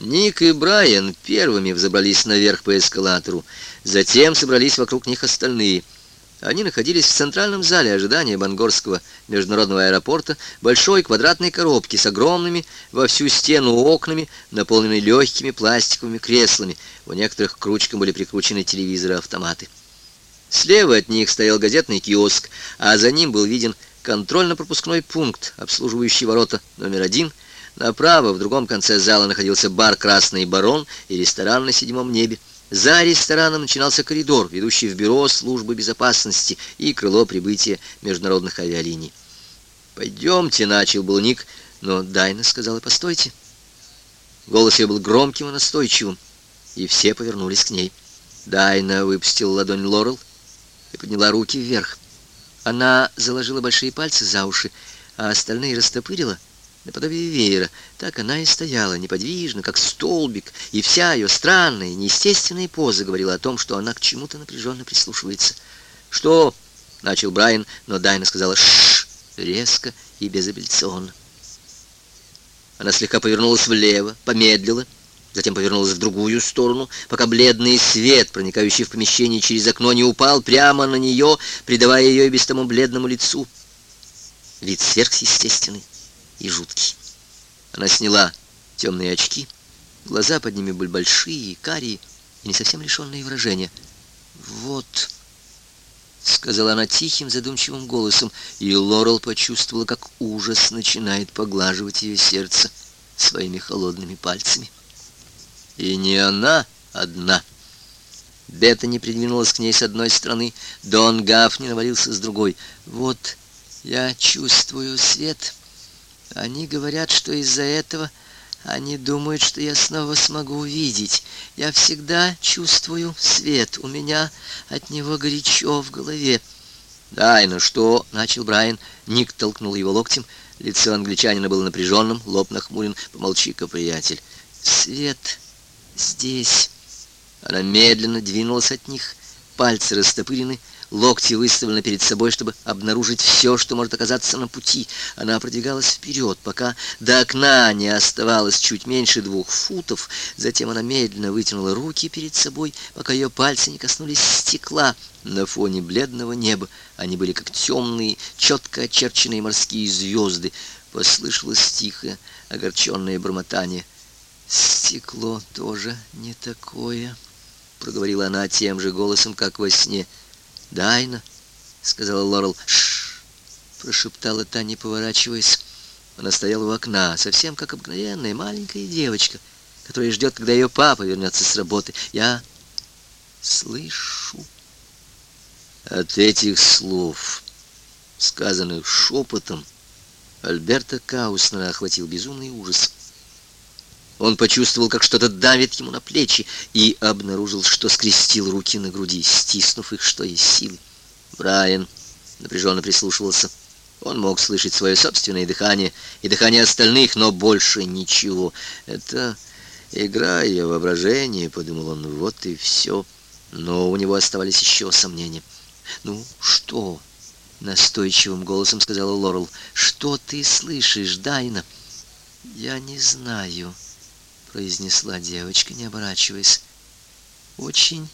Ник и Брайан первыми взобрались наверх по эскалатору, затем собрались вокруг них остальные. Они находились в центральном зале ожидания Бангорского международного аэропорта, большой квадратной коробки с огромными во всю стену окнами, наполненной легкими пластиковыми креслами. У некоторых к ручкам были прикручены телевизоры-автоматы. Слева от них стоял газетный киоск, а за ним был виден контрольно-пропускной пункт, обслуживающий ворота номер один — Направо, в другом конце зала, находился бар «Красный барон» и ресторан на седьмом небе. За рестораном начинался коридор, ведущий в бюро службы безопасности и крыло прибытия международных авиалиний. «Пойдемте», — начал был Ник, но Дайна сказала «постойте». Голос ее был громким и настойчивым, и все повернулись к ней. Дайна выпустила ладонь Лорел и подняла руки вверх. Она заложила большие пальцы за уши, а остальные растопырила — наподобие веера. Так она и стояла, неподвижно, как столбик, и вся ее странная, неестественная поза говорила о том, что она к чему-то напряженно прислушивается. «Что?» — начал Брайан, но Дайна сказала «шш» резко и безапелляционно. Она слегка повернулась влево, помедлила, затем повернулась в другую сторону, пока бледный свет, проникающий в помещение через окно, не упал прямо на нее, придавая ее без тому бледному лицу. Вид сверхъестественный и жуткий. Она сняла темные очки, глаза под ними были большие, карие и не совсем лишенные выражения. «Вот», — сказала она тихим, задумчивым голосом, и Лорел почувствовала, как ужас начинает поглаживать ее сердце своими холодными пальцами. И не она одна. Бета не придвинулась к ней с одной стороны, Дон Гаф не навалился с другой. «Вот я чувствую свет», они говорят, что из-за этого они думают, что я снова смогу увидеть. Я всегда чувствую свет. У меня от него горячо в голове. «Дай, ну что?» — начал Брайан. Ник толкнул его локтем. Лицо англичанина было напряженным, лоб нахмурен. «Помолчи-ка, приятель». «Свет здесь». Она медленно двинулась от них. Пальцы растопырены, Локти выставлены перед собой, чтобы обнаружить все, что может оказаться на пути. Она продвигалась вперед, пока до окна не оставалось чуть меньше двух футов. Затем она медленно вытянула руки перед собой, пока ее пальцы не коснулись стекла. На фоне бледного неба они были как темные, четко очерченные морские звезды. Послышалось тихое, огорченное бормотание. «Стекло тоже не такое», — проговорила она тем же голосом, как во сне — «Дайна», — сказала Лорел. «Шш!» — прошептала та, не поворачиваясь. Она стояла у окна, совсем как обыкновенная маленькая девочка, которая ждет, когда ее папа вернется с работы. Я слышу. От этих слов, сказанных шепотом, Альберта Кауснера охватил безумный ужас. Он почувствовал, как что-то давит ему на плечи, и обнаружил, что скрестил руки на груди, стиснув их, что есть силы. Брайан напряженно прислушивался. Он мог слышать свое собственное дыхание и дыхание остальных, но больше ничего. Это игра ее воображения, подумал он, вот и все. Но у него оставались еще сомнения. «Ну, что?» — настойчивым голосом сказала Лорел. «Что ты слышишь, Дайна?» «Я не знаю», произнесла девочка, не оборачиваясь. Очень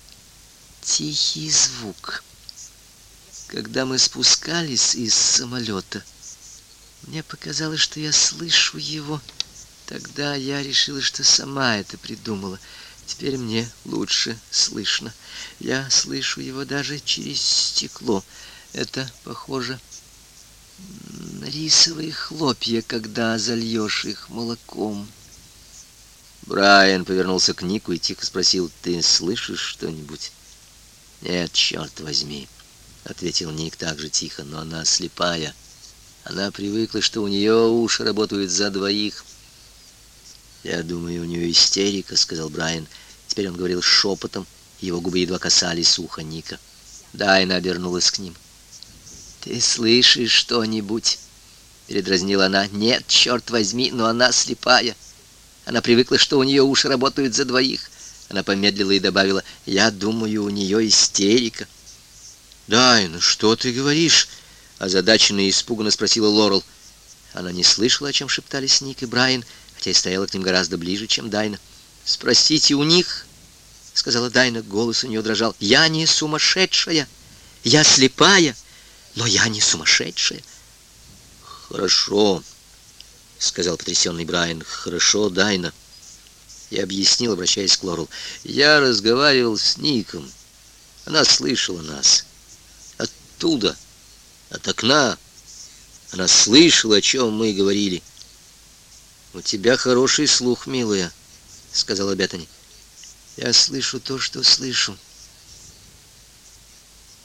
тихий звук. Когда мы спускались из самолета, мне показалось, что я слышу его. Тогда я решила, что сама это придумала. Теперь мне лучше слышно. Я слышу его даже через стекло. Это похоже на рисовые хлопья, когда зальешь их молоком. Брайан повернулся к Нику и тихо спросил, «Ты слышишь что-нибудь?» «Нет, черт возьми», — ответил Ник так же тихо, «но она слепая. Она привыкла, что у нее уши работают за двоих». «Я думаю, у нее истерика», — сказал Брайан. Теперь он говорил шепотом, его губы едва касались уха Ника. Дайна обернулась к ним. «Ты слышишь что-нибудь?» — передразнила она. «Нет, черт возьми, но она слепая». Она привыкла, что у нее уши работают за двоих. Она помедлила и добавила, «Я думаю, у нее истерика». «Дай, ну что ты говоришь?» Озадаченно и испуганно спросила Лорел. Она не слышала, о чем шептались Ник и Брайан, хотя и стояла к ним гораздо ближе, чем Дайна. Спросите у них, сказала Дайна, голос у нее дрожал. Я не сумасшедшая, я слепая, но я не сумасшедшая. Хорошо, сказал потрясенный Брайан. Хорошо, Дайна. И объяснил, обращаясь к Лорел. Я разговаривал с Ником. Она слышала нас. Оттуда, от окна. Она слышала, о чем мы говорили. «У тебя хороший слух, милая», — сказала Беттани. «Я слышу то, что слышу.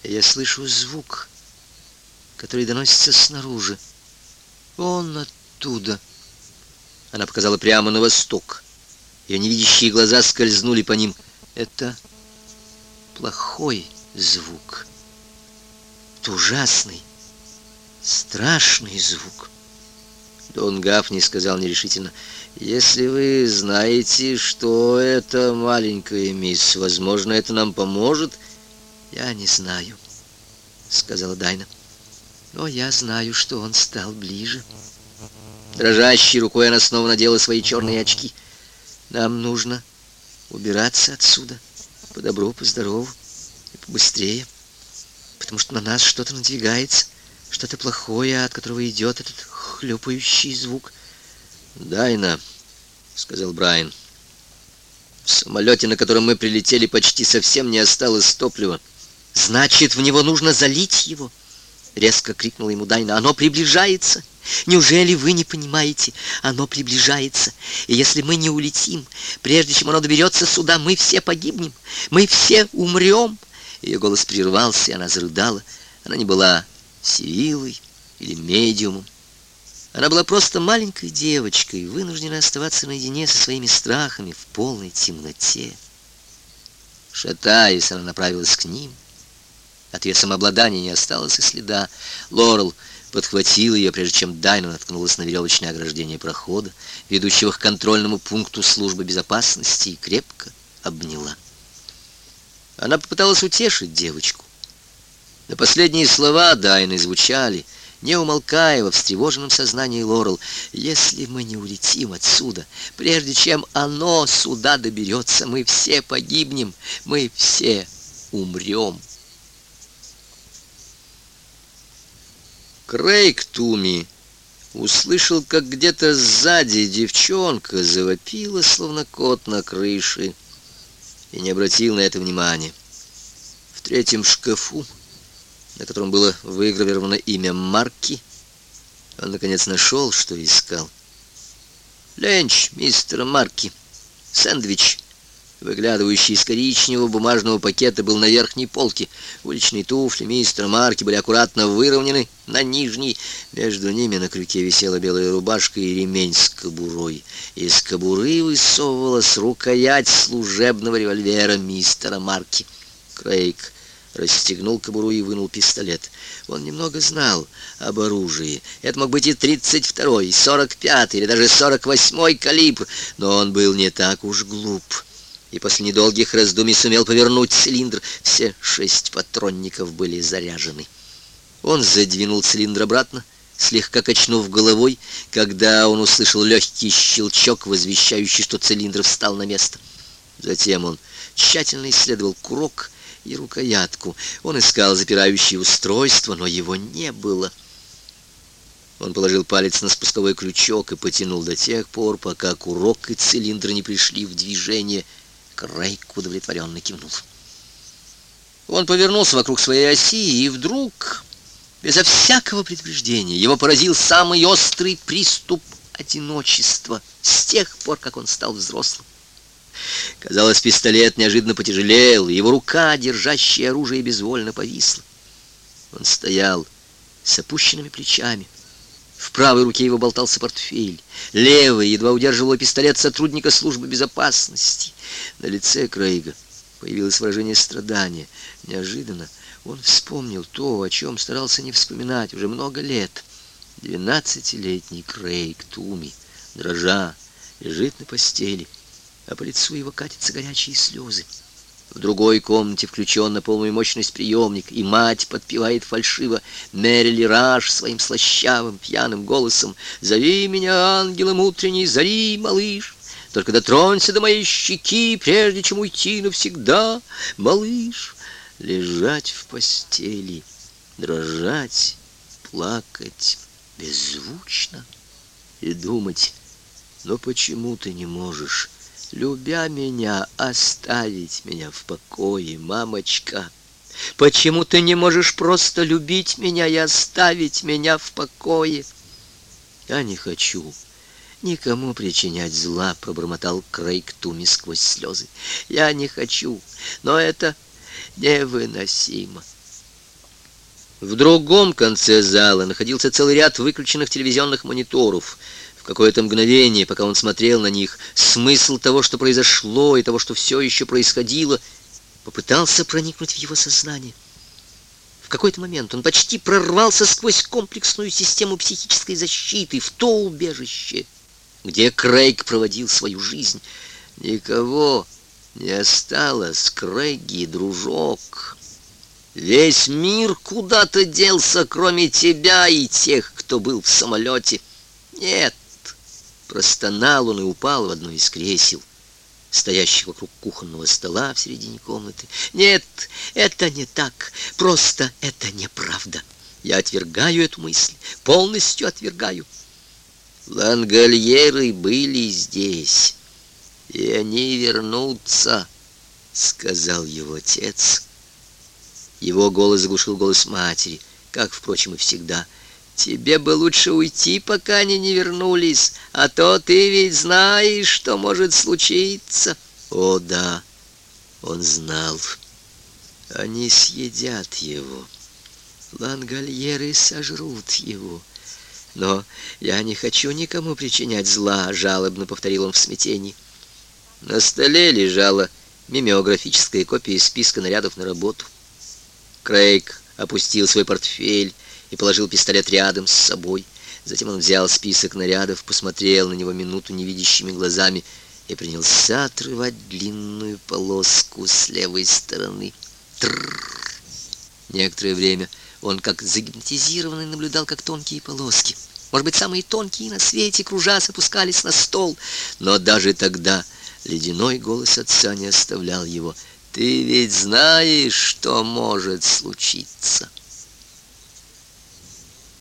Я слышу звук, который доносится снаружи. Он оттуда». Она показала прямо на восток. Ее невидящие глаза скользнули по ним. Это плохой звук. Это ужасный, страшный звук. Дон Гафни сказал нерешительно, «Если вы знаете, что это маленькая мисс, возможно, это нам поможет». «Я не знаю», — сказала Дайна, «но я знаю, что он стал ближе». Дрожащей рукой она снова надела свои черные очки. «Нам нужно убираться отсюда, по добру, по здорову и побыстрее, потому что на нас что-то надвигается, что-то плохое, от которого идет этот хлюпающий звук. «Дайна», — сказал Брайан, — «в самолете, на котором мы прилетели, почти совсем не осталось топлива. Значит, в него нужно залить его?» — резко крикнула ему Дайна. «Оно приближается!» Неужели вы не понимаете? Оно приближается. И если мы не улетим, прежде чем оно доберется сюда, мы все погибнем. Мы все умрем. Ее голос прервался, и она зарыдала. Она не была сивилой или медиумом. Она была просто маленькой девочкой, вынужденной оставаться наедине со своими страхами в полной темноте. Шатаясь, она направилась к ним. От ее самообладания не осталось и следа. Лорел подхватила ее, прежде чем Дайна наткнулась на веревочное ограждение прохода, ведущего к контрольному пункту службы безопасности, и крепко обняла. Она попыталась утешить девочку. Но последние слова Дайны звучали — не умолкая во встревоженном сознании Лорел, если мы не улетим отсюда, прежде чем оно сюда доберется, мы все погибнем, мы все умрем. Крейг Туми услышал, как где-то сзади девчонка завопила, словно кот на крыше, и не обратил на это внимания. В третьем шкафу на котором было выгравировано имя Марки, он, наконец, нашел, что искал. Ленч мистера Марки. Сэндвич, выглядывающий из коричневого бумажного пакета, был на верхней полке. Уличные туфли мистера Марки были аккуратно выровнены на нижней. Между ними на крюке висела белая рубашка и ремень с кобурой. Из кобуры высовывалась рукоять служебного револьвера мистера Марки. Крейг расстегнул кобуру и вынул пистолет. Он немного знал об оружии. Это мог быть и 32-й, 45-й или даже 48-й калибр, но он был не так уж глуп. И после недолгих раздумий сумел повернуть цилиндр. Все шесть патронников были заряжены. Он задвинул цилиндр обратно, слегка качнув головой, когда он услышал легкий щелчок, возвещающий, что цилиндр встал на место. Затем он тщательно исследовал курок, и рукоятку. Он искал запирающее устройство, но его не было. Он положил палец на спусковой крючок и потянул до тех пор, пока курок и цилиндр не пришли в движение. Крейг удовлетворенно кивнул. Он повернулся вокруг своей оси, и вдруг, безо всякого предупреждения, его поразил самый острый приступ одиночества с тех пор, как он стал взрослым. Казалось, пистолет неожиданно потяжелел, его рука, держащая оружие, безвольно повисла. Он стоял с опущенными плечами. В правой руке его болтался портфель. Левый едва удерживал пистолет сотрудника службы безопасности. На лице Крейга появилось выражение страдания. Неожиданно он вспомнил то, о чем старался не вспоминать уже много лет. Двенадцатилетний Крейг Туми, дрожа, лежит на постели а по лицу его катятся горячие слезы. В другой комнате включен на полную мощность приемник, и мать подпевает фальшиво Мерили Раш своим слащавым пьяным голосом «Зови меня ангелом утренней зари, малыш! Только дотронься до моей щеки, прежде чем уйти навсегда, малыш. Лежать в постели, дрожать, плакать беззвучно и думать, но почему ты не можешь, любя меня, оставить меня в покое, мамочка? Почему ты не можешь просто любить меня и оставить меня в покое? Я не хочу никому причинять зла, пробормотал Крейг Туми сквозь слезы. Я не хочу, но это невыносимо. В другом конце зала находился целый ряд выключенных телевизионных мониторов. В какое-то мгновение, пока он смотрел на них, смысл того, что произошло, и того, что все еще происходило, попытался проникнуть в его сознание. В какой-то момент он почти прорвался сквозь комплексную систему психической защиты в то убежище, где Крейг проводил свою жизнь. Никого не осталось, Крейги, дружок. Весь мир куда-то делся, кроме тебя и тех, кто был в самолете. Нет, простонал он и упал в одно из кресел, стоящих вокруг кухонного стола в середине комнаты. Нет, это не так, просто это неправда. Я отвергаю эту мысль, полностью отвергаю. Лангольеры были здесь, и они вернутся, сказал его отец. Его голос заглушил голос матери, как, впрочем, и всегда. «Тебе бы лучше уйти, пока они не вернулись, а то ты ведь знаешь, что может случиться». О, да, он знал. Они съедят его. Лангольеры сожрут его. Но я не хочу никому причинять зла, жалобно повторил он в смятении. На столе лежала мимеографическая копия списка нарядов на работу. Крейг опустил свой портфель и положил пистолет рядом с собой. Затем он взял список нарядов, посмотрел на него минуту невидящими глазами и принялся отрывать длинную полоску с левой стороны. Трррр. Некоторое время он как загипнотизированный наблюдал, как тонкие полоски, может быть, самые тонкие на свете, кружась, опускались на стол. Но даже тогда ледяной голос отца не оставлял его — ты ведь знаешь, что может случиться.